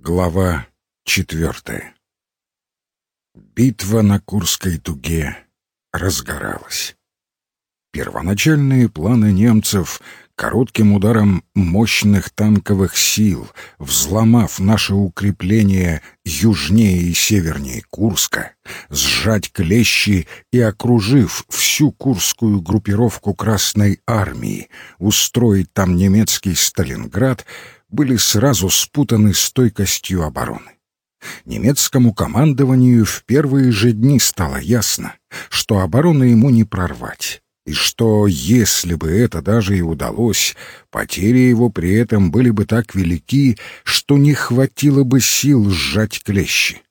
Глава четвертая Битва на Курской дуге разгоралась. Первоначальные планы немцев коротким ударом мощных танковых сил, взломав наше укрепление южнее и севернее Курска, сжать клещи и окружив всю курскую группировку Красной Армии, устроить там немецкий Сталинград — были сразу спутаны стойкостью обороны. Немецкому командованию в первые же дни стало ясно, что оборону ему не прорвать, и что, если бы это даже и удалось, потери его при этом были бы так велики, что не хватило бы сил сжать клещи.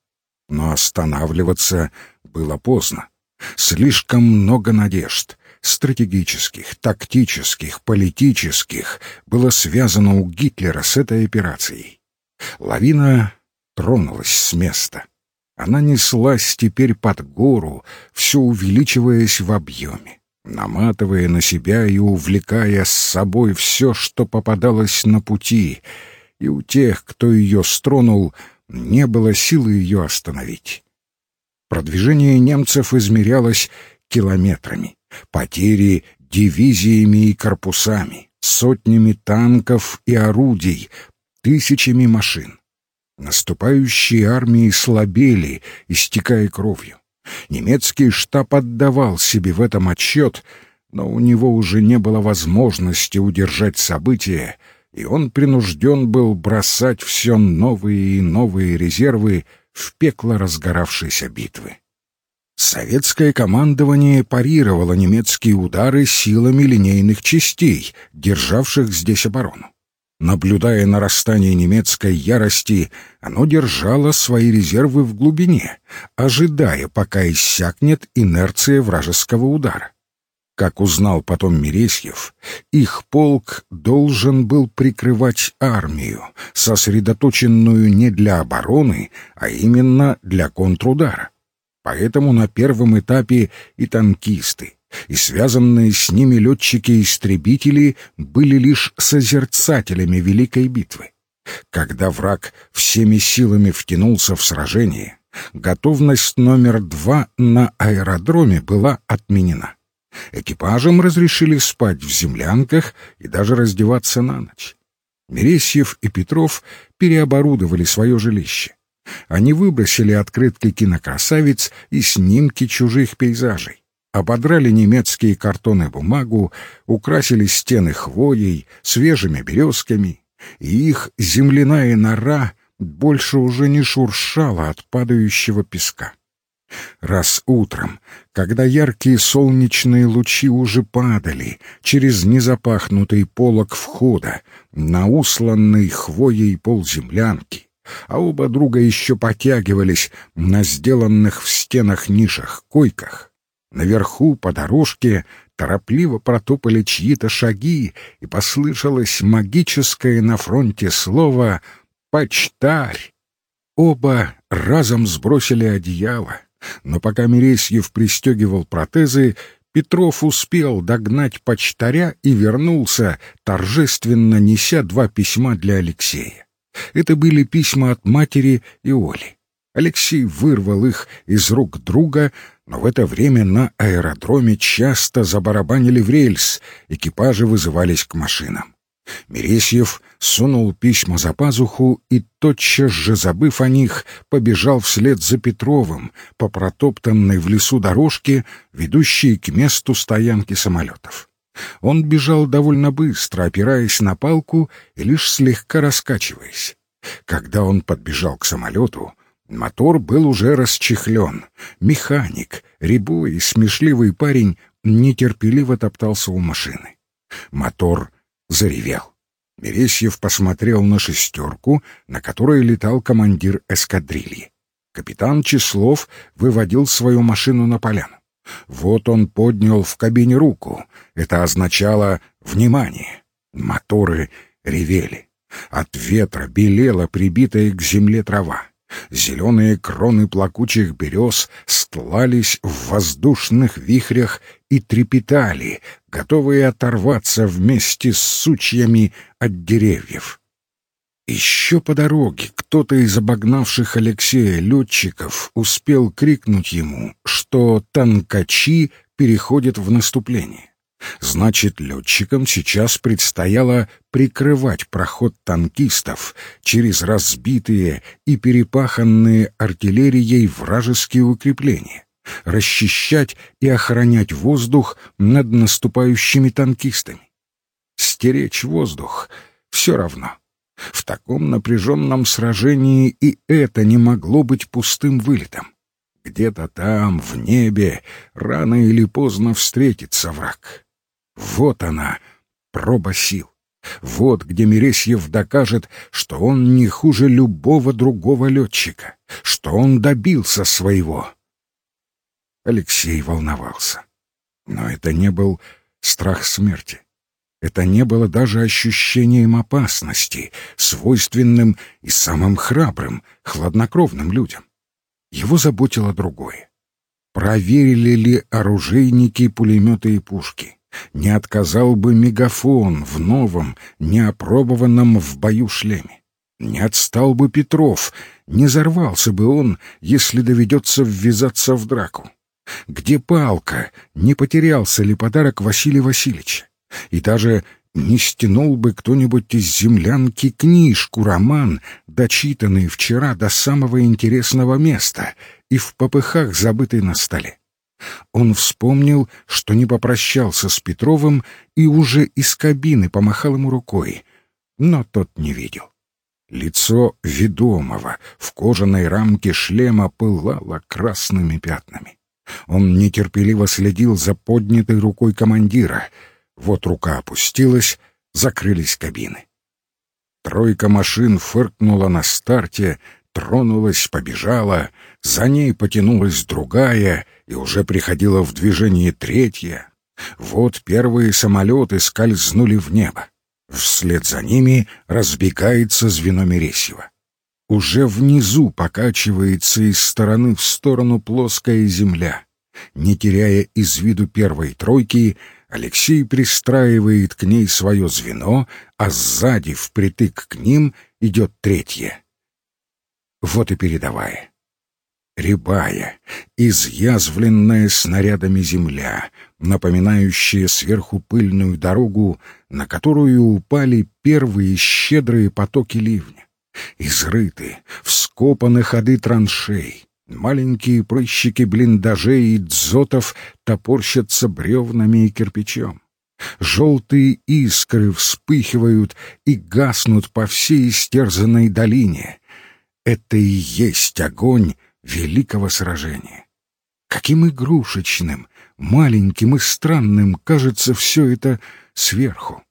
Но останавливаться было поздно. Слишком много надежд, стратегических, тактических, политических было связано у Гитлера с этой операцией. Лавина тронулась с места. Она неслась теперь под гору, все увеличиваясь в объеме, наматывая на себя и увлекая с собой все, что попадалось на пути, и у тех, кто ее стронул, не было силы ее остановить. Продвижение немцев измерялось километрами потери дивизиями и корпусами, сотнями танков и орудий, тысячами машин. Наступающие армии слабели, истекая кровью. Немецкий штаб отдавал себе в этом отчет, но у него уже не было возможности удержать события, и он принужден был бросать все новые и новые резервы в пекло разгоравшейся битвы. Советское командование парировало немецкие удары силами линейных частей, державших здесь оборону. Наблюдая нарастание немецкой ярости, оно держало свои резервы в глубине, ожидая, пока иссякнет инерция вражеского удара. Как узнал потом Мересьев, их полк должен был прикрывать армию, сосредоточенную не для обороны, а именно для контрудара. Поэтому на первом этапе и танкисты, и связанные с ними летчики-истребители были лишь созерцателями Великой битвы. Когда враг всеми силами втянулся в сражение, готовность номер два на аэродроме была отменена. Экипажам разрешили спать в землянках и даже раздеваться на ночь. Мересьев и Петров переоборудовали свое жилище. Они выбросили открытки кинокрасавиц и снимки чужих пейзажей, ободрали немецкие картоны бумагу, украсили стены хвоей, свежими березками, и их земляная нора больше уже не шуршала от падающего песка. Раз утром, когда яркие солнечные лучи уже падали через незапахнутый полог входа на усланный хвоей пол землянки, а оба друга еще потягивались на сделанных в стенах нишах койках. Наверху по дорожке торопливо протопали чьи-то шаги, и послышалось магическое на фронте слово «почтарь». Оба разом сбросили одеяло, но пока Мересьев пристегивал протезы, Петров успел догнать почтаря и вернулся, торжественно неся два письма для Алексея. Это были письма от матери и Оли. Алексей вырвал их из рук друга, но в это время на аэродроме часто забарабанили в рельс, экипажи вызывались к машинам. Мересьев сунул письма за пазуху и, тотчас же забыв о них, побежал вслед за Петровым по протоптанной в лесу дорожке, ведущей к месту стоянки самолетов. Он бежал довольно быстро, опираясь на палку и лишь слегка раскачиваясь. Когда он подбежал к самолету, мотор был уже расчехлен. Механик, рябой и смешливый парень нетерпеливо топтался у машины. Мотор заревел. Мересьев посмотрел на шестерку, на которой летал командир эскадрильи. Капитан Числов выводил свою машину на поляну. Вот он поднял в кабине руку. Это означало «внимание». Моторы ревели. От ветра белела прибитая к земле трава. Зеленые кроны плакучих берез стлались в воздушных вихрях и трепетали, готовые оторваться вместе с сучьями от деревьев. Еще по дороге кто-то из обогнавших Алексея летчиков успел крикнуть ему, что танкачи переходят в наступление. Значит, летчикам сейчас предстояло прикрывать проход танкистов через разбитые и перепаханные артиллерией вражеские укрепления, расчищать и охранять воздух над наступающими танкистами. Стеречь воздух — все равно. В таком напряженном сражении и это не могло быть пустым вылетом. Где-то там, в небе, рано или поздно встретится враг. Вот она, проба сил. Вот где Мересьев докажет, что он не хуже любого другого летчика, что он добился своего. Алексей волновался. Но это не был страх смерти. Это не было даже ощущением опасности, свойственным и самым храбрым, хладнокровным людям. Его заботило другое. Проверили ли оружейники пулеметы и пушки? Не отказал бы мегафон в новом, неопробованном в бою шлеме? Не отстал бы Петров, не взорвался бы он, если доведется ввязаться в драку? Где палка? Не потерялся ли подарок Василия Васильевича? И даже не стянул бы кто-нибудь из землянки книжку, роман, дочитанный вчера до самого интересного места и в попыхах забытый на столе. Он вспомнил, что не попрощался с Петровым и уже из кабины помахал ему рукой, но тот не видел. Лицо ведомого в кожаной рамке шлема пылало красными пятнами. Он нетерпеливо следил за поднятой рукой командира — вот рука опустилась, закрылись кабины. Тройка машин фыркнула на старте, тронулась, побежала, за ней потянулась другая, и уже приходила в движение третья. Вот первые самолеты скользнули в небо. Вслед за ними разбегается звено Мересьева. Уже внизу покачивается из стороны в сторону плоская земля. Не теряя из виду первой тройки, Алексей пристраивает к ней свое звено, а сзади впритык к ним идет третье. Вот и передовая. Рябая, изъязвленная снарядами земля, напоминающая сверху пыльную дорогу, на которую упали первые щедрые потоки ливня. Изрыты, вскопаны ходы траншей, Маленькие прыщики блиндажей и дзотов топорщатся бревнами и кирпичом. Желтые искры вспыхивают и гаснут по всей истерзанной долине. Это и есть огонь великого сражения. Каким игрушечным, маленьким и странным кажется все это сверху.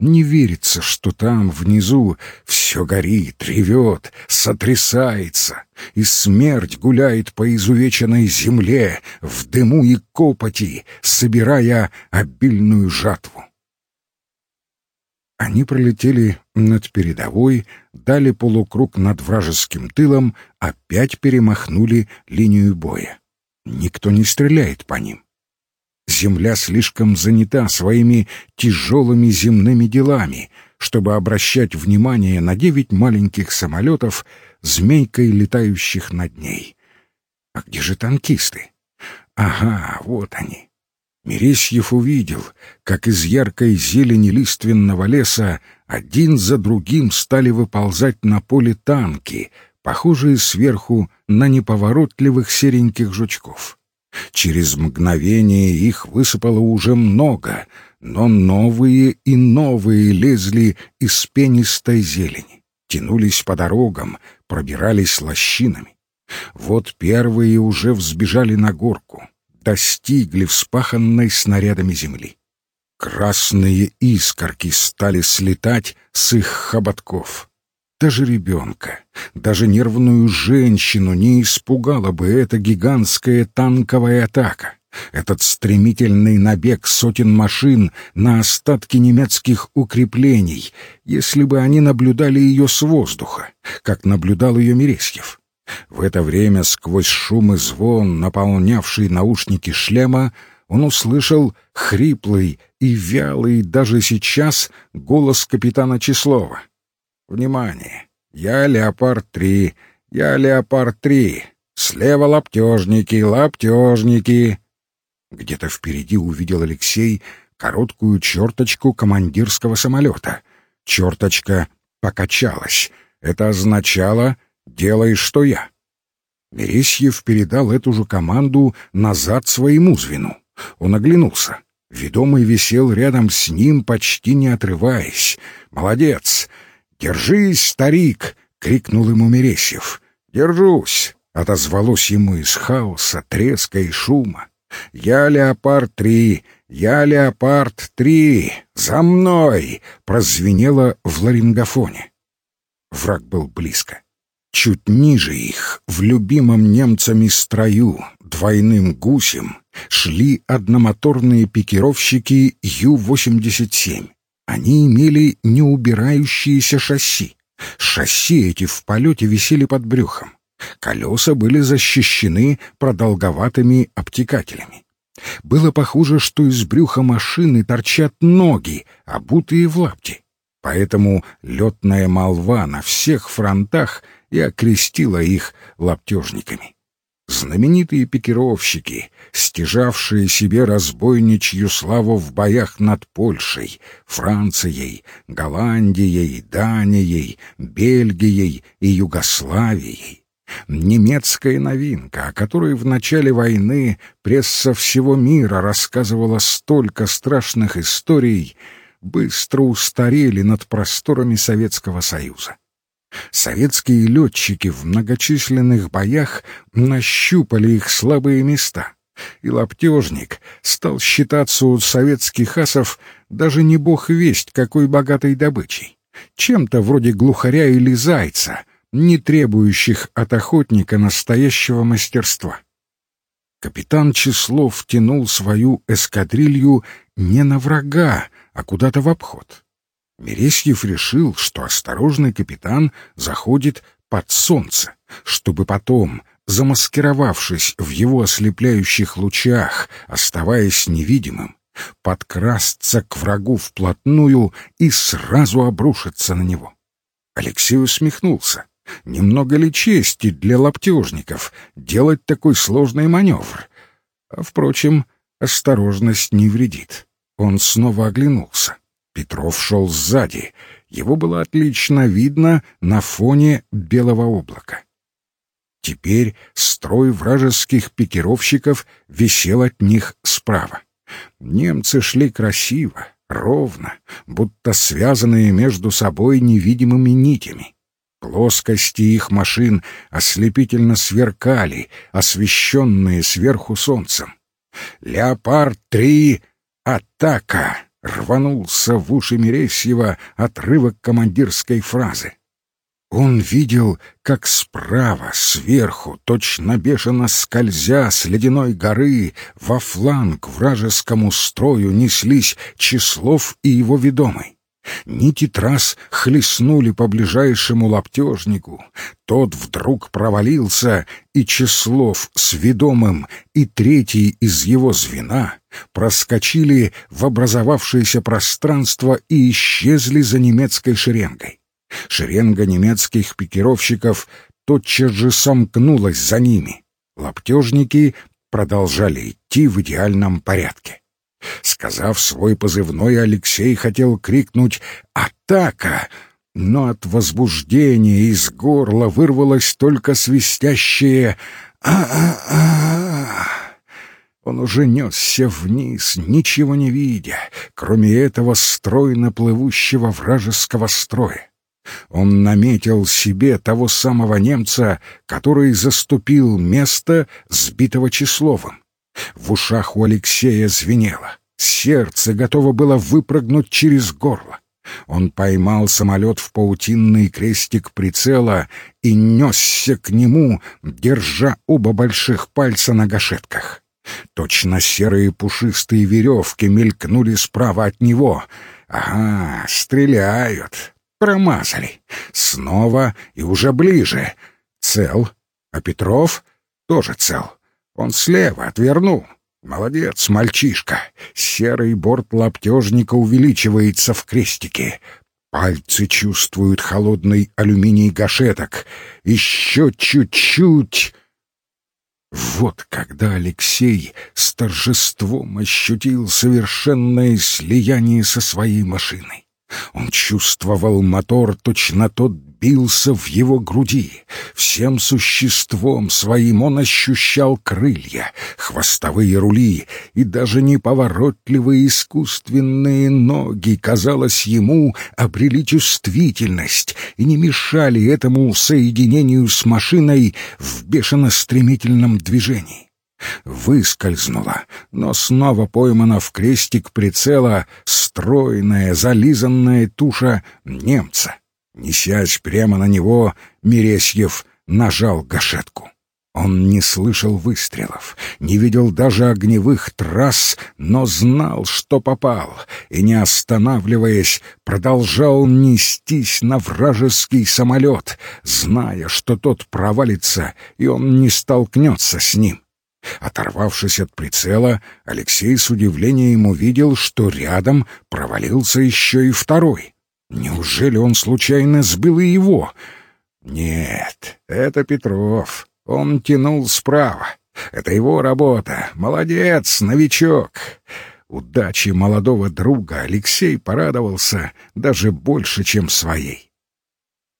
Не верится, что там, внизу, все горит, ревет, сотрясается, и смерть гуляет по изувеченной земле, в дыму и копоти, собирая обильную жатву. Они пролетели над передовой, дали полукруг над вражеским тылом, опять перемахнули линию боя. Никто не стреляет по ним. Земля слишком занята своими тяжелыми земными делами, чтобы обращать внимание на девять маленьких самолетов, змейкой летающих над ней. А где же танкисты? Ага, вот они. Мересьев увидел, как из яркой зелени лиственного леса один за другим стали выползать на поле танки, похожие сверху на неповоротливых сереньких жучков. Через мгновение их высыпало уже много, но новые и новые лезли из пенистой зелени, тянулись по дорогам, пробирались лощинами. Вот первые уже взбежали на горку, достигли вспаханной снарядами земли. Красные искорки стали слетать с их хоботков. Даже ребенка, даже нервную женщину не испугала бы эта гигантская танковая атака, этот стремительный набег сотен машин на остатки немецких укреплений, если бы они наблюдали ее с воздуха, как наблюдал ее Мересьев. В это время сквозь шум и звон, наполнявший наушники шлема, он услышал хриплый и вялый даже сейчас голос капитана Числова. Внимание! Я Леопард-3, я Леопард-3. Слева лаптежники, лаптежники. Где-то впереди увидел Алексей короткую черточку командирского самолета. Черточка покачалась. Это означало «делай, что я». Мересьев передал эту же команду назад своему звену. Он оглянулся. Ведомый висел рядом с ним, почти не отрываясь. «Молодец! Держись, старик!» — крикнул ему Мересьев. «Держусь!» — отозвалось ему из хаоса, треска и шума. «Я Леопард-3! Я Леопард-3! За мной!» — прозвенело в ларингофоне. Враг был близко. Чуть ниже их, в любимом немцами строю, двойным гусем, шли одномоторные пикировщики Ю-87. Они имели неубирающиеся шасси. Шасси эти в полете висели под брюхом. Колеса были защищены продолговатыми обтекателями. Было похоже, что из брюха машины торчат ноги, обутые в лапти. Поэтому летная молва на всех фронтах и окрестила их лаптежниками. Знаменитые пикировщики, стяжавшие себе разбойничью славу в боях над Польшей, Францией, Голландией, Данией, Бельгией и Югославией. Немецкая новинка, о которой в начале войны пресса всего мира рассказывала столько страшных историй, быстро устарели над просторами Советского Союза. Советские летчики в многочисленных боях нащупали их слабые места, и лаптежник стал считаться у советских асов даже не бог весть какой богатой добычей, чем-то вроде глухаря или зайца, не требующих от охотника настоящего мастерства. Капитан Числов тянул свою эскадрилью не на врага, а куда-то в обход. Мересьев решил, что осторожный капитан заходит под солнце, чтобы потом, замаскировавшись в его ослепляющих лучах, оставаясь невидимым, подкрасться к врагу вплотную и сразу обрушиться на него. Алексей усмехнулся. Немного ли чести для лаптежников делать такой сложный маневр? А, впрочем, осторожность не вредит. Он снова оглянулся. Петров шел сзади. Его было отлично видно на фоне белого облака. Теперь строй вражеских пикировщиков висел от них справа. Немцы шли красиво, ровно, будто связанные между собой невидимыми нитями. Плоскости их машин ослепительно сверкали, освещенные сверху солнцем. «Леопард-3! Атака!» Рванулся в уши Мересьева отрывок командирской фразы. Он видел, как справа, сверху, точно бешено скользя с ледяной горы, во фланг вражескому строю неслись Числов и его ведомый. Нити трасс хлестнули по ближайшему лаптежнику. Тот вдруг провалился, и Числов с ведомым и третий из его звена проскочили в образовавшееся пространство и исчезли за немецкой шеренгой. Шеренга немецких пикировщиков тотчас же сомкнулась за ними. Лаптежники продолжали идти в идеальном порядке. Сказав свой позывной, Алексей хотел крикнуть «Атака!», но от возбуждения из горла вырвалось только свистящее «А-а-а!». Он уже несся вниз, ничего не видя, кроме этого стройно плывущего вражеского строя. Он наметил себе того самого немца, который заступил место сбитого Числовым. В ушах у Алексея звенело. Сердце готово было выпрыгнуть через горло. Он поймал самолет в паутинный крестик прицела и несся к нему, держа оба больших пальца на гашетках. Точно серые пушистые веревки мелькнули справа от него. Ага, стреляют. Промазали. Снова и уже ближе. Цел. А Петров тоже цел. Он слева отвернул. Молодец, мальчишка. Серый борт лаптежника увеличивается в крестике. Пальцы чувствуют холодный алюминий гашеток. Еще чуть-чуть. Вот когда Алексей с торжеством ощутил совершенное слияние со своей машиной. Он чувствовал мотор, точно тот бился в его груди. Всем существом своим он ощущал крылья, хвостовые рули и даже неповоротливые искусственные ноги, казалось ему, обрели чувствительность и не мешали этому соединению с машиной в бешено-стремительном движении выскользнула, но снова поймана в крестик прицела стройная, зализанная туша немца. Несясь прямо на него, Мересьев нажал гашетку. Он не слышал выстрелов, не видел даже огневых трасс, но знал, что попал, и, не останавливаясь, продолжал нестись на вражеский самолет, зная, что тот провалится, и он не столкнется с ним. Оторвавшись от прицела, Алексей с удивлением увидел, что рядом провалился еще и второй. Неужели он случайно сбил и его? Нет, это Петров. Он тянул справа. Это его работа. Молодец, новичок. Удачи молодого друга Алексей порадовался даже больше, чем своей.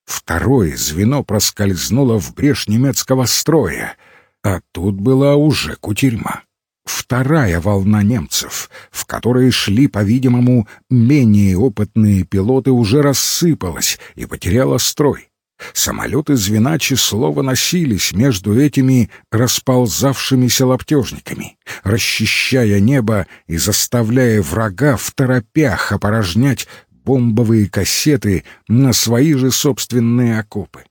Второе звено проскользнуло в брешь немецкого строя — а тут была уже кутерьма. Вторая волна немцев, в которой шли, по-видимому, менее опытные пилоты, уже рассыпалась и потеряла строй. Самолеты звена число носились между этими расползавшимися лаптежниками, расчищая небо и заставляя врага в торопях опорожнять бомбовые кассеты на свои же собственные окопы.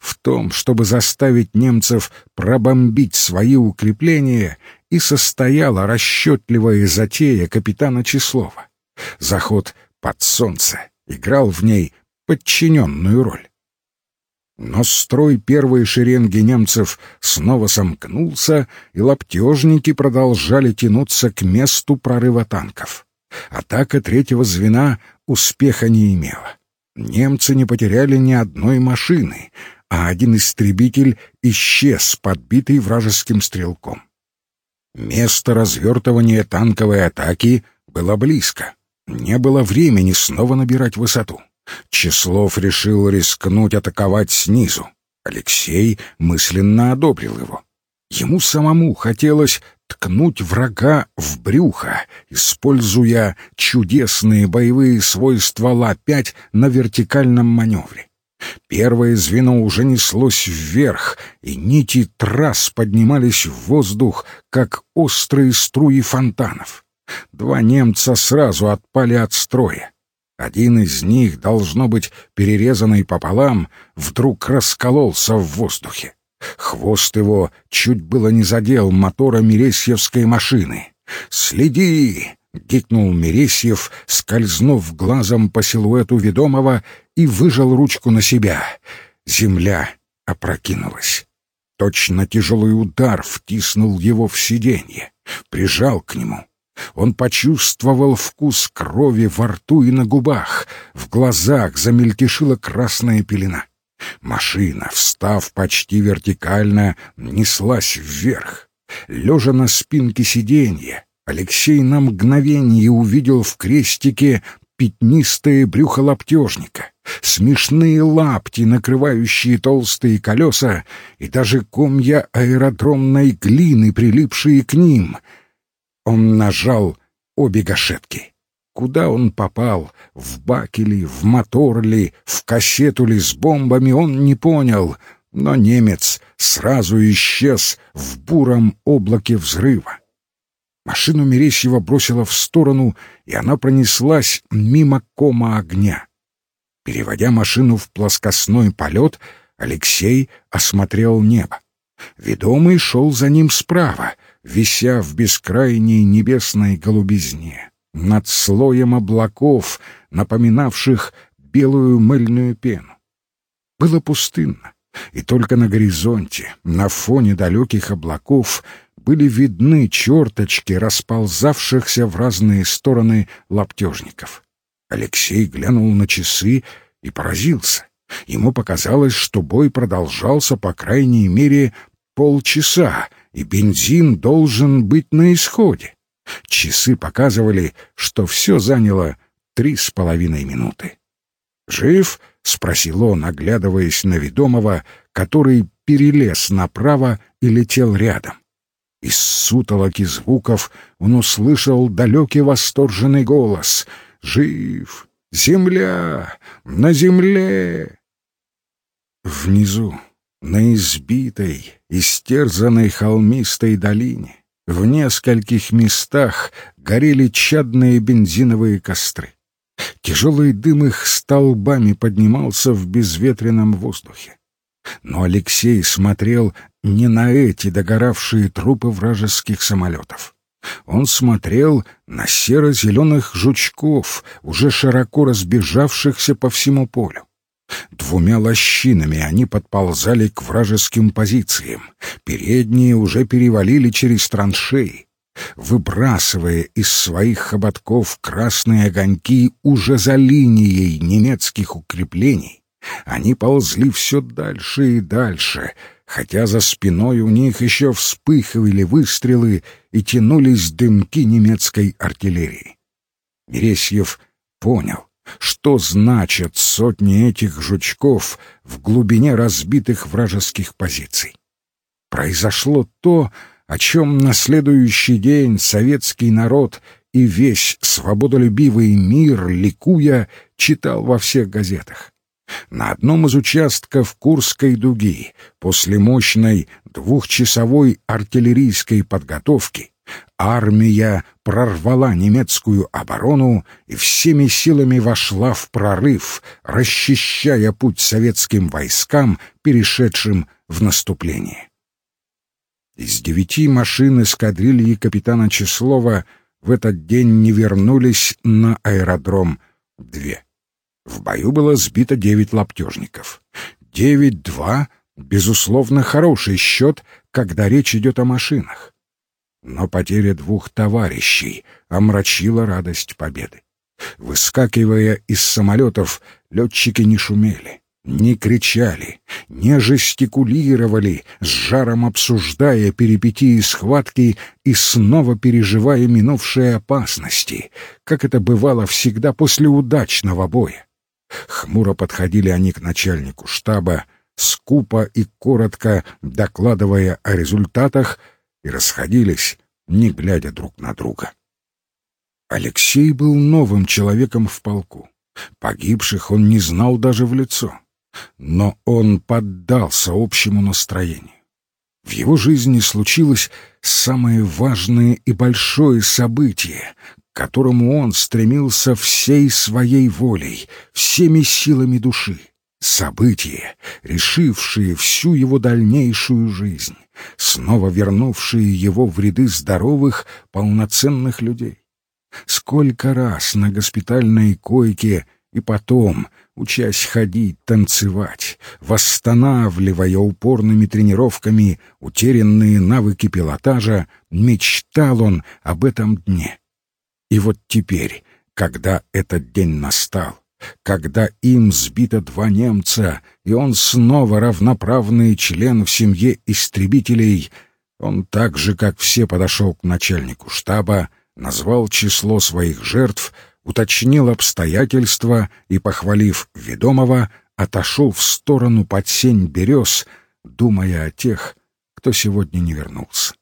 В том, чтобы заставить немцев пробомбить свои укрепления, и состояла расчетливая затея капитана Числова. Заход под солнце играл в ней подчиненную роль. Но строй первой шеренги немцев снова сомкнулся, и лаптежники продолжали тянуться к месту прорыва танков. Атака третьего звена успеха не имела немцы не потеряли ни одной машины, а один истребитель исчез, подбитый вражеским стрелком. Место развертывания танковой атаки было близко. Не было времени снова набирать высоту. Числов решил рискнуть атаковать снизу. Алексей мысленно одобрил его. Ему самому хотелось ткнуть врага в брюхо, используя чудесные боевые свойства Ла-5 на вертикальном маневре. Первое звено уже неслось вверх, и нити трасс поднимались в воздух, как острые струи фонтанов. Два немца сразу отпали от строя. Один из них, должно быть перерезанный пополам, вдруг раскололся в воздухе. Хвост его чуть было не задел мотора Мересьевской машины. «Следи!» — гикнул Мересьев, скользнув глазом по силуэту ведомого и выжал ручку на себя. Земля опрокинулась. Точно тяжелый удар втиснул его в сиденье, прижал к нему. Он почувствовал вкус крови во рту и на губах, в глазах замельтешила красная пелена. Машина, встав почти вертикально, неслась вверх. Лежа на спинке сиденья, Алексей на мгновение увидел в крестике пятнистое брюхо лаптежника, смешные лапти, накрывающие толстые колеса, и даже комья аэродромной глины, прилипшие к ним. Он нажал обе гашетки. Куда он попал, в баки ли, в мотор ли, в кассету ли с бомбами, он не понял, но немец сразу исчез в буром облаке взрыва. Машину Мересьева бросила в сторону, и она пронеслась мимо кома огня. Переводя машину в плоскостной полет, Алексей осмотрел небо. Ведомый шел за ним справа, вися в бескрайней небесной голубизне над слоем облаков, напоминавших белую мыльную пену. Было пустынно, и только на горизонте, на фоне далеких облаков, были видны черточки расползавшихся в разные стороны лаптежников. Алексей глянул на часы и поразился. Ему показалось, что бой продолжался по крайней мере полчаса, и бензин должен быть на исходе. Часы показывали, что все заняло три с половиной минуты. «Жив?» — спросил он, оглядываясь на ведомого, который перелез направо и летел рядом. Из сутолоки звуков он услышал далекий восторженный голос «Жив! Земля! На земле!» Внизу, на избитой, истерзанной холмистой долине, в нескольких местах горели чадные бензиновые костры. Тяжелый дым их столбами поднимался в безветренном воздухе. Но Алексей смотрел не на эти догоравшие трупы вражеских самолетов. Он смотрел на серо-зеленых жучков, уже широко разбежавшихся по всему полю. Двумя лощинами они подползали к вражеским позициям. Передние уже перевалили через траншеи. Выбрасывая из своих хоботков красные огоньки уже за линией немецких укреплений, они ползли все дальше и дальше, хотя за спиной у них еще вспыхивали выстрелы и тянулись дымки немецкой артиллерии. Мересьев понял, что значат сотни этих жучков в глубине разбитых вражеских позиций. Произошло то, о чем на следующий день советский народ и весь свободолюбивый мир, ликуя, читал во всех газетах. На одном из участков Курской дуги после мощной двухчасовой артиллерийской подготовки армия прорвала немецкую оборону и всеми силами вошла в прорыв, расчищая путь советским войскам, перешедшим в наступление. Из девяти машин эскадрильи капитана Числова в этот день не вернулись на аэродром две. В бою было сбито девять лаптежников. Девять-два — безусловно, хороший счет, когда речь идет о машинах. Но потеря двух товарищей омрачила радость победы. Выскакивая из самолетов, летчики не шумели не кричали, не жестикулировали, с жаром обсуждая перипетии схватки и снова переживая минувшие опасности, как это бывало всегда после удачного боя. Хмуро подходили они к начальнику штаба, скупо и коротко докладывая о результатах, и расходились, не глядя друг на друга. Алексей был новым человеком в полку. Погибших он не знал даже в лицо но он поддался общему настроению. В его жизни случилось самое важное и большое событие, к которому он стремился всей своей волей, всеми силами души. Событие, решившее всю его дальнейшую жизнь, снова вернувшее его в ряды здоровых, полноценных людей. Сколько раз на госпитальной койке и потом — учась ходить, танцевать, восстанавливая упорными тренировками утерянные навыки пилотажа, мечтал он об этом дне. И вот теперь, когда этот день настал, когда им сбито два немца, и он снова равноправный член в семье истребителей, он так же, как все, подошел к начальнику штаба, назвал число своих жертв — уточнил обстоятельства и, похвалив ведомого, отошел в сторону под сень берез, думая о тех, кто сегодня не вернулся.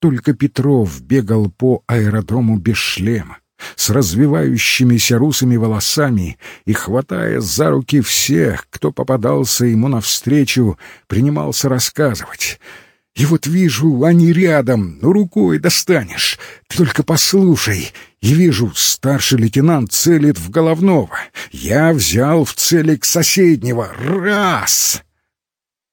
Только Петров бегал по аэродрому без шлема, с развивающимися русыми волосами и, хватая за руки всех, кто попадался ему навстречу, принимался рассказывать — и вот вижу, они рядом, ну рукой достанешь. Ты только послушай. И вижу, старший лейтенант целит в головного. Я взял в целик соседнего. Раз!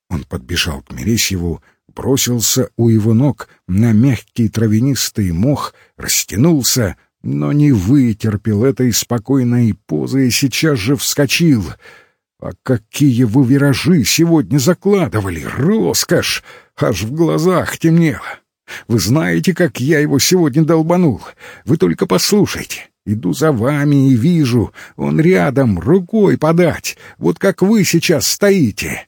Он подбежал к Мересьеву, бросился у его ног на мягкий травянистый мох, растянулся, но не вытерпел этой спокойной позы и сейчас же вскочил. А какие вы виражи сегодня закладывали! Роскошь! Аж в глазах темнело. Вы знаете, как я его сегодня долбанул? Вы только послушайте. Иду за вами и вижу, он рядом, рукой подать, вот как вы сейчас стоите.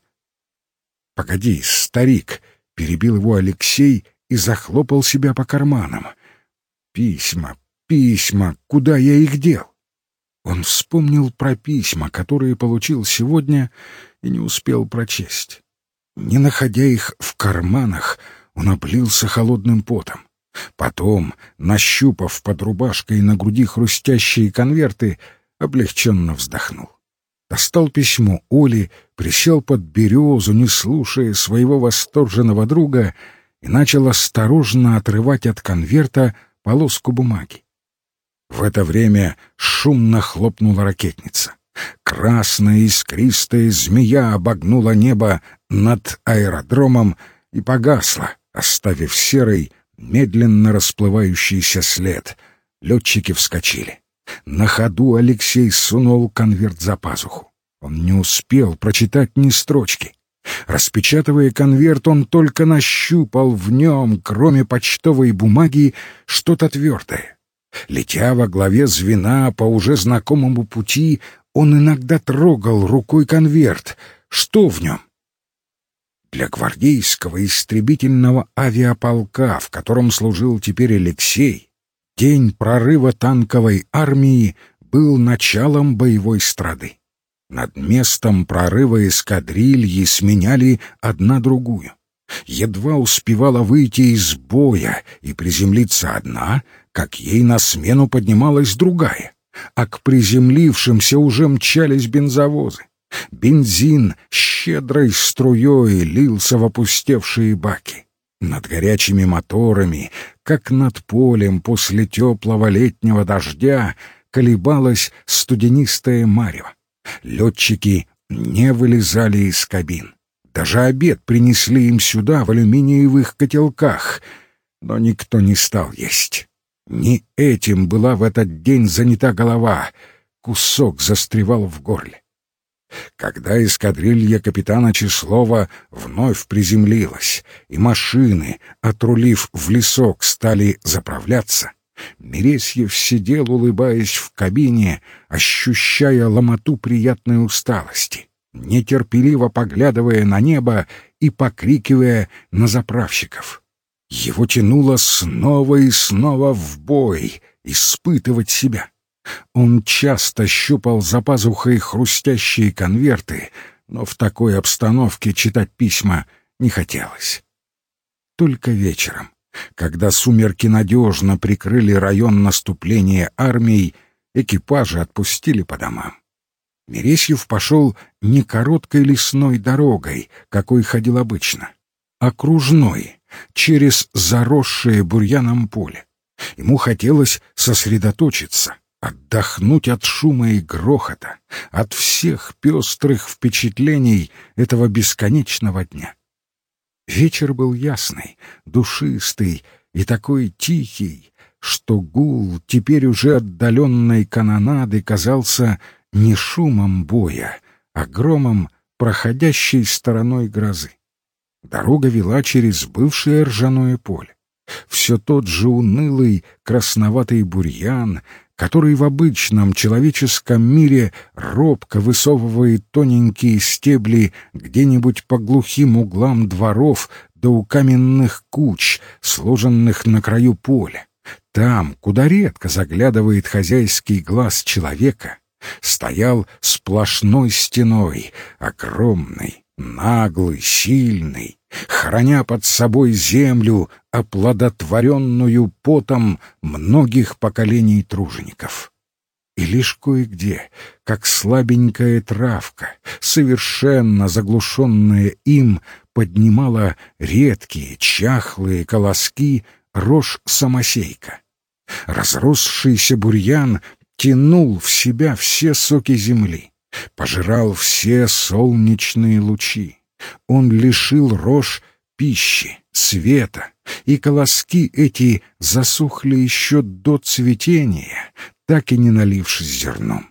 Погоди, старик, перебил его Алексей и захлопал себя по карманам. Письма, письма, куда я их дел? Он вспомнил про письма, которые получил сегодня, и не успел прочесть. Не находя их в карманах, он облился холодным потом. Потом, нащупав под рубашкой на груди хрустящие конверты, облегченно вздохнул. Достал письмо Оли, присел под березу, не слушая своего восторженного друга, и начал осторожно отрывать от конверта полоску бумаги. В это время шумно хлопнула ракетница. Красная искристая змея обогнула небо над аэродромом и погасла, оставив серый, медленно расплывающийся след. Летчики вскочили. На ходу Алексей сунул конверт за пазуху. Он не успел прочитать ни строчки. Распечатывая конверт, он только нащупал в нем, кроме почтовой бумаги, что-то твердое. Летя во главе звена по уже знакомому пути, он иногда трогал рукой конверт. Что в нем? Для гвардейского истребительного авиаполка, в котором служил теперь Алексей, день прорыва танковой армии был началом боевой страды. Над местом прорыва эскадрильи сменяли одна другую. Едва успевала выйти из боя и приземлиться одна, как ей на смену поднималась другая, а к приземлившимся уже мчались бензовозы. Бензин щедрой струей лился в опустевшие баки. Над горячими моторами, как над полем после теплого летнего дождя, колебалась студенистая марево. Летчики не вылезали из кабин. Даже обед принесли им сюда в алюминиевых котелках, но никто не стал есть. Не этим была в этот день занята голова. Кусок застревал в горле. Когда эскадрилья капитана Числова вновь приземлилась, и машины, отрулив в лесок, стали заправляться, Мересьев сидел, улыбаясь в кабине, ощущая ломоту приятной усталости, нетерпеливо поглядывая на небо и покрикивая на заправщиков. Его тянуло снова и снова в бой, испытывать себя. Он часто щупал за пазухой хрустящие конверты, но в такой обстановке читать письма не хотелось. Только вечером, когда сумерки надежно прикрыли район наступления армий, экипажи отпустили по домам. Мересьев пошел не короткой лесной дорогой, какой ходил обычно, а кружной, через заросшее бурьяном поле. Ему хотелось сосредоточиться, отдохнуть от шума и грохота, от всех пестрых впечатлений этого бесконечного дня. Вечер был ясный, душистый и такой тихий, что гул теперь уже отдаленной канонады казался не шумом боя, а громом проходящей стороной грозы. Дорога вела через бывшее ржаное поле. Все тот же унылый красноватый бурьян, который в обычном человеческом мире робко высовывает тоненькие стебли где-нибудь по глухим углам дворов да у каменных куч, сложенных на краю поля. Там, куда редко заглядывает хозяйский глаз человека, стоял сплошной стеной, огромный, наглый, сильный, храня под собой землю, оплодотворенную потом многих поколений тружеников. И лишь кое-где, как слабенькая травка, совершенно заглушенная им, поднимала редкие, чахлые колоски рожь-самосейка. Разросшийся бурьян тянул в себя все соки земли, пожирал все солнечные лучи. Он лишил рожь пищи, света, и колоски эти засохли еще до цветения, так и не налившись зерном.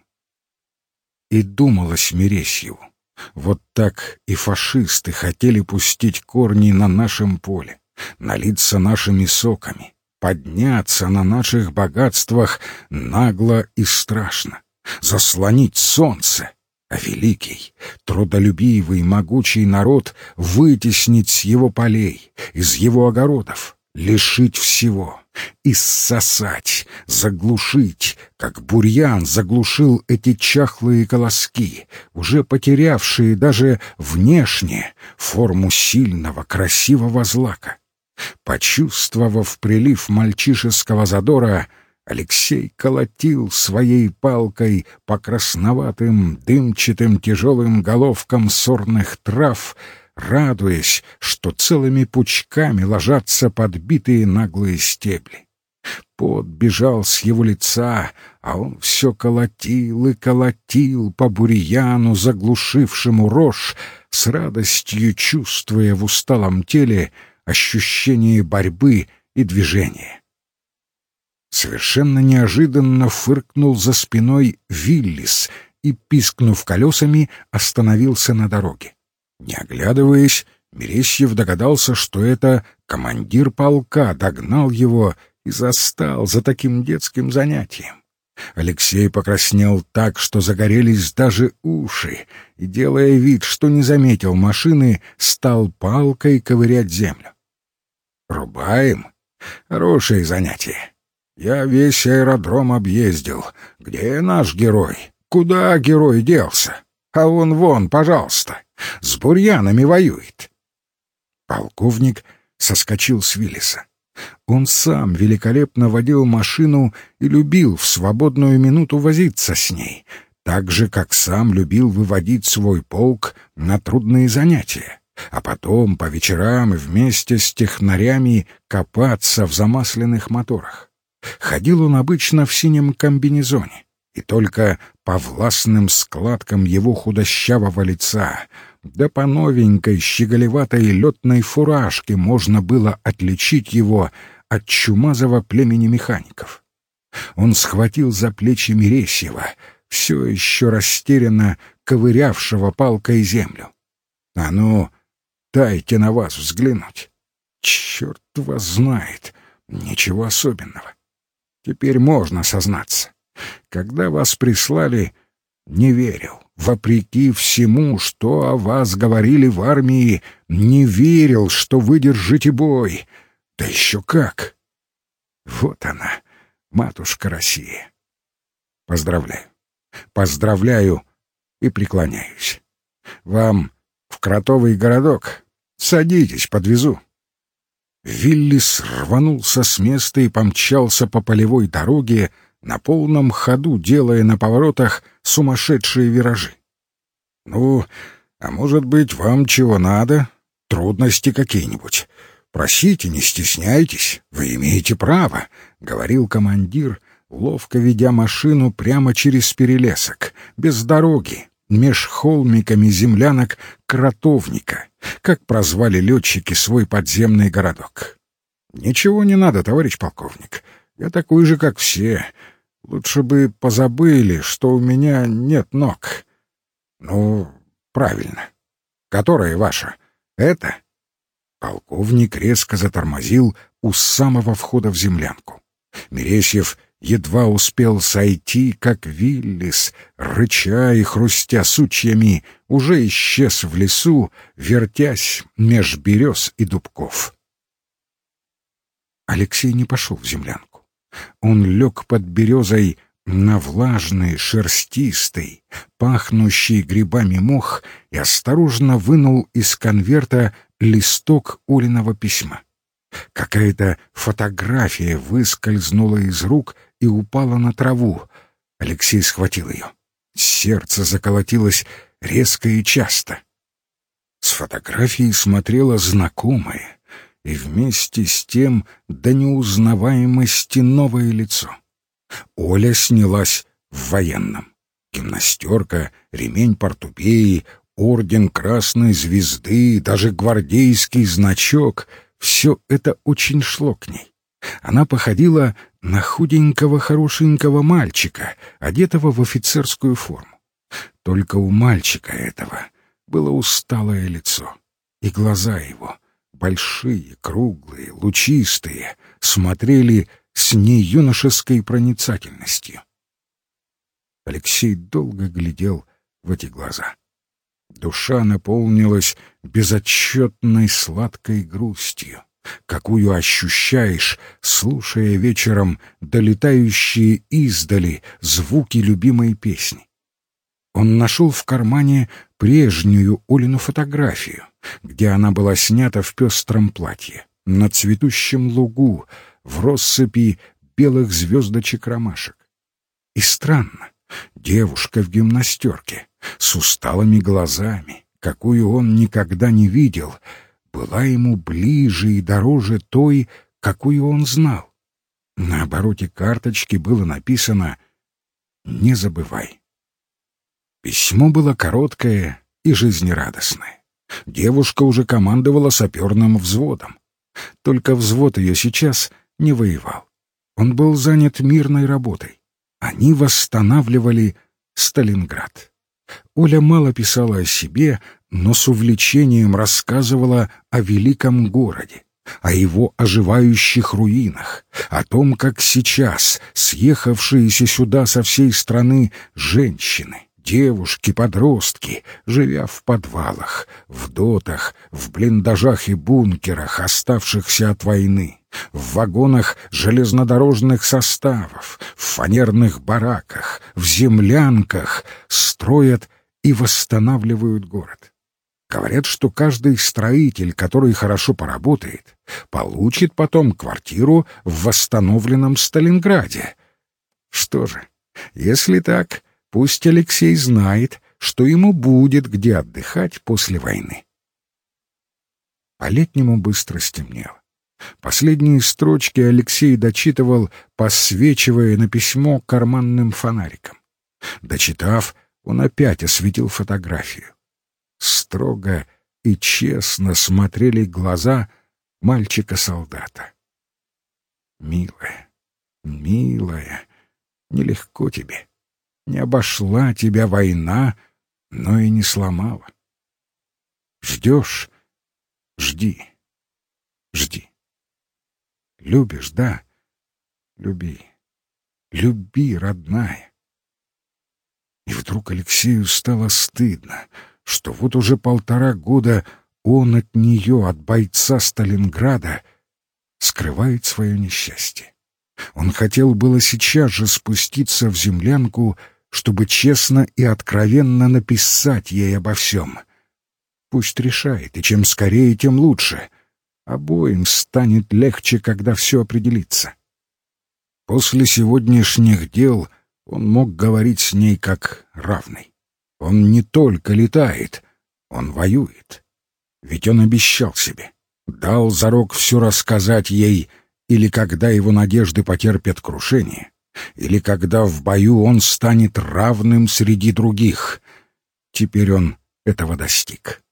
И думалось Мересьеву, вот так и фашисты хотели пустить корни на нашем поле, налиться нашими соками, подняться на наших богатствах нагло и страшно, заслонить солнце, а великий, трудолюбивый, могучий народ вытеснить с его полей, из его огородов, лишить всего, иссосать, заглушить, как бурьян заглушил эти чахлые колоски, уже потерявшие даже внешне форму сильного, красивого злака. Почувствовав прилив мальчишеского задора, Алексей колотил своей палкой по красноватым, дымчатым, тяжелым головкам сорных трав, радуясь, что целыми пучками ложатся подбитые наглые стебли. Пот бежал с его лица, а он все колотил и колотил по бурьяну, заглушившему рожь, с радостью чувствуя в усталом теле ощущение борьбы и движения. Совершенно неожиданно фыркнул за спиной Виллис и, пискнув колесами, остановился на дороге. Не оглядываясь, Мерещьев догадался, что это командир полка догнал его и застал за таким детским занятием. Алексей покраснел так, что загорелись даже уши, и, делая вид, что не заметил машины, стал палкой ковырять землю. «Рубаем? Хорошее занятие. Я весь аэродром объездил. Где наш герой? Куда герой делся? А он вон, пожалуйста, с бурьянами воюет». Полковник соскочил с Виллиса. Он сам великолепно водил машину и любил в свободную минуту возиться с ней, так же, как сам любил выводить свой полк на трудные занятия, а потом по вечерам вместе с технарями копаться в замасленных моторах. Ходил он обычно в синем комбинезоне, и только по властным складкам его худощавого лица — да по новенькой щеголеватой летной фуражке можно было отличить его от чумазого племени механиков. Он схватил за плечи Мересьева, все еще растерянно ковырявшего палкой землю. «А ну, дайте на вас взглянуть. Черт вас знает, ничего особенного. Теперь можно сознаться. Когда вас прислали, не верил вопреки всему, что о вас говорили в армии, не верил, что выдержите бой. Да еще как! Вот она, матушка Россия. Поздравляю. Поздравляю и преклоняюсь. Вам в кротовый городок. Садитесь, подвезу. Виллис рванулся с места и помчался по полевой дороге, на полном ходу делая на поворотах сумасшедшие виражи. «Ну, а может быть, вам чего надо? Трудности какие-нибудь? Просите, не стесняйтесь, вы имеете право», — говорил командир, ловко ведя машину прямо через перелесок, без дороги, меж холмиками землянок Кротовника, как прозвали летчики свой подземный городок. «Ничего не надо, товарищ полковник. Я такой же, как все. Лучше бы позабыли, что у меня нет ног. Ну, правильно. Которая ваша? Это? Полковник резко затормозил у самого входа в землянку. Мересьев едва успел сойти, как Виллис, рыча и хрустя сучьями, уже исчез в лесу, вертясь меж берез и дубков. Алексей не пошел в землянку. Он лег под березой на влажный, шерстистый, пахнущий грибами мох и осторожно вынул из конверта листок Олиного письма. Какая-то фотография выскользнула из рук и упала на траву. Алексей схватил ее. Сердце заколотилось резко и часто. С фотографией смотрела знакомое и вместе с тем до неузнаваемости новое лицо. Оля снялась в военном. Гимнастерка, ремень портупеи, орден Красной Звезды, даже гвардейский значок — все это очень шло к ней. Она походила на худенького хорошенького мальчика, одетого в офицерскую форму. Только у мальчика этого было усталое лицо, и глаза его большие, круглые, лучистые, смотрели с неюношеской проницательностью. Алексей долго глядел в эти глаза. Душа наполнилась безотчетной сладкой грустью, какую ощущаешь, слушая вечером долетающие издали звуки любимой песни. Он нашел в кармане прежнюю Олину фотографию, где она была снята в пестром платье, на цветущем лугу, в россыпи белых звездочек ромашек. И странно, девушка в гимнастерке, с усталыми глазами, какую он никогда не видел, была ему ближе и дороже той, какую он знал. На обороте карточки было написано «Не забывай». Письмо было короткое и жизнерадостное. Девушка уже командовала саперным взводом. Только взвод ее сейчас не воевал. Он был занят мирной работой. Они восстанавливали Сталинград. Оля мало писала о себе, но с увлечением рассказывала о великом городе, о его оживающих руинах, о том, как сейчас съехавшиеся сюда со всей страны женщины, девушки, подростки, живя в подвалах, в дотах, в блиндажах и бункерах, оставшихся от войны, в вагонах железнодорожных составов, в фанерных бараках, в землянках, строят и восстанавливают город. Говорят, что каждый строитель, который хорошо поработает, получит потом квартиру в восстановленном Сталинграде. Что же, если так, Пусть Алексей знает, что ему будет где отдыхать после войны. По-летнему быстро стемнело. Последние строчки Алексей дочитывал, посвечивая на письмо карманным фонариком. Дочитав, он опять осветил фотографию. Строго и честно смотрели глаза мальчика-солдата. «Милая, милая, нелегко тебе. Не обошла тебя война, но и не сломала. Ждешь — жди, жди. Любишь, да? Люби, люби, родная. И вдруг Алексею стало стыдно, что вот уже полтора года он от нее, от бойца Сталинграда, скрывает свое несчастье. Он хотел было сейчас же спуститься в землянку чтобы честно и откровенно написать ей обо всем. Пусть решает, и чем скорее, тем лучше. Обоим станет легче, когда все определится. После сегодняшних дел он мог говорить с ней как равный. Он не только летает, он воюет. Ведь он обещал себе, дал зарок все рассказать ей, или когда его надежды потерпят крушение, или когда в бою он станет равным среди других. Теперь он этого достиг.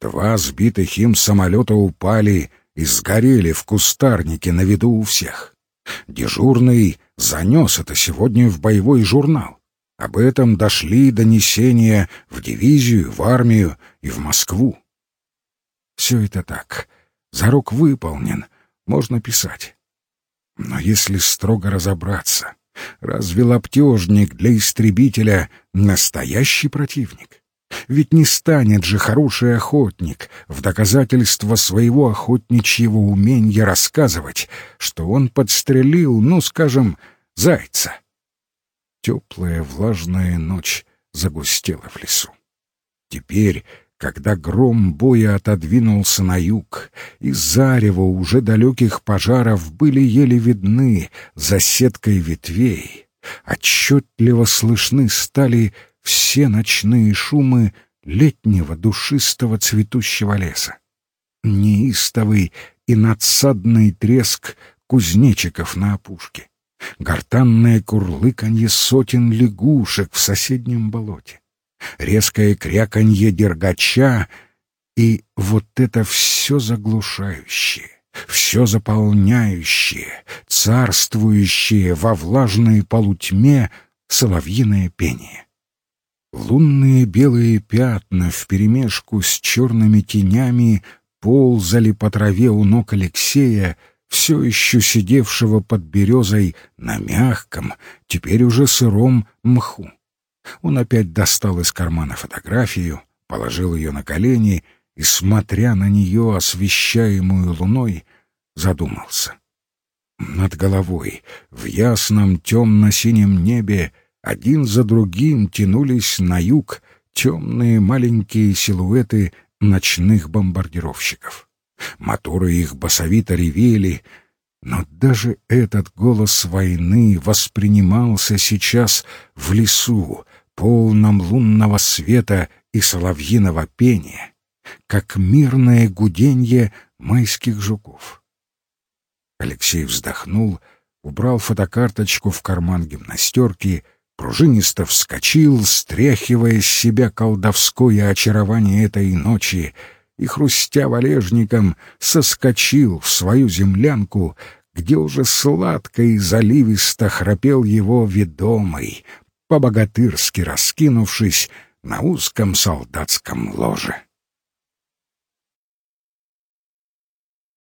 Два сбитых им самолета упали и сгорели в кустарнике на виду у всех. Дежурный занес это сегодня в боевой журнал. Об этом дошли донесения в дивизию, в армию и в Москву. Все это так. Зарок выполнен, можно писать. Но если строго разобраться, Разве лаптежник для истребителя настоящий противник? Ведь не станет же хороший охотник в доказательство своего охотничьего умения рассказывать, что он подстрелил, ну, скажем, зайца. Теплая влажная ночь загустела в лесу. Теперь когда гром боя отодвинулся на юг, и зарево уже далеких пожаров были еле видны за сеткой ветвей, отчетливо слышны стали все ночные шумы летнего душистого цветущего леса. Неистовый и надсадный треск кузнечиков на опушке, гортанное курлыканье сотен лягушек в соседнем болоте резкое кряканье дергача и вот это все заглушающее, все заполняющее, царствующее во влажной полутьме соловьиное пение. Лунные белые пятна вперемешку с черными тенями ползали по траве у ног Алексея, все еще сидевшего под березой на мягком, теперь уже сыром мху. Он опять достал из кармана фотографию, положил ее на колени и, смотря на нее, освещаемую луной, задумался. Над головой, в ясном темно-синем небе, один за другим тянулись на юг темные маленькие силуэты ночных бомбардировщиков. Моторы их басовито ревели, но даже этот голос войны воспринимался сейчас в лесу, полном лунного света и соловьиного пения, как мирное гуденье майских жуков. Алексей вздохнул, убрал фотокарточку в карман гимнастерки — пружинисто вскочил, стряхивая с себя колдовское очарование этой ночи, и, хрустя валежником, соскочил в свою землянку, где уже сладко и заливисто храпел его ведомый, по-богатырски раскинувшись на узком солдатском ложе.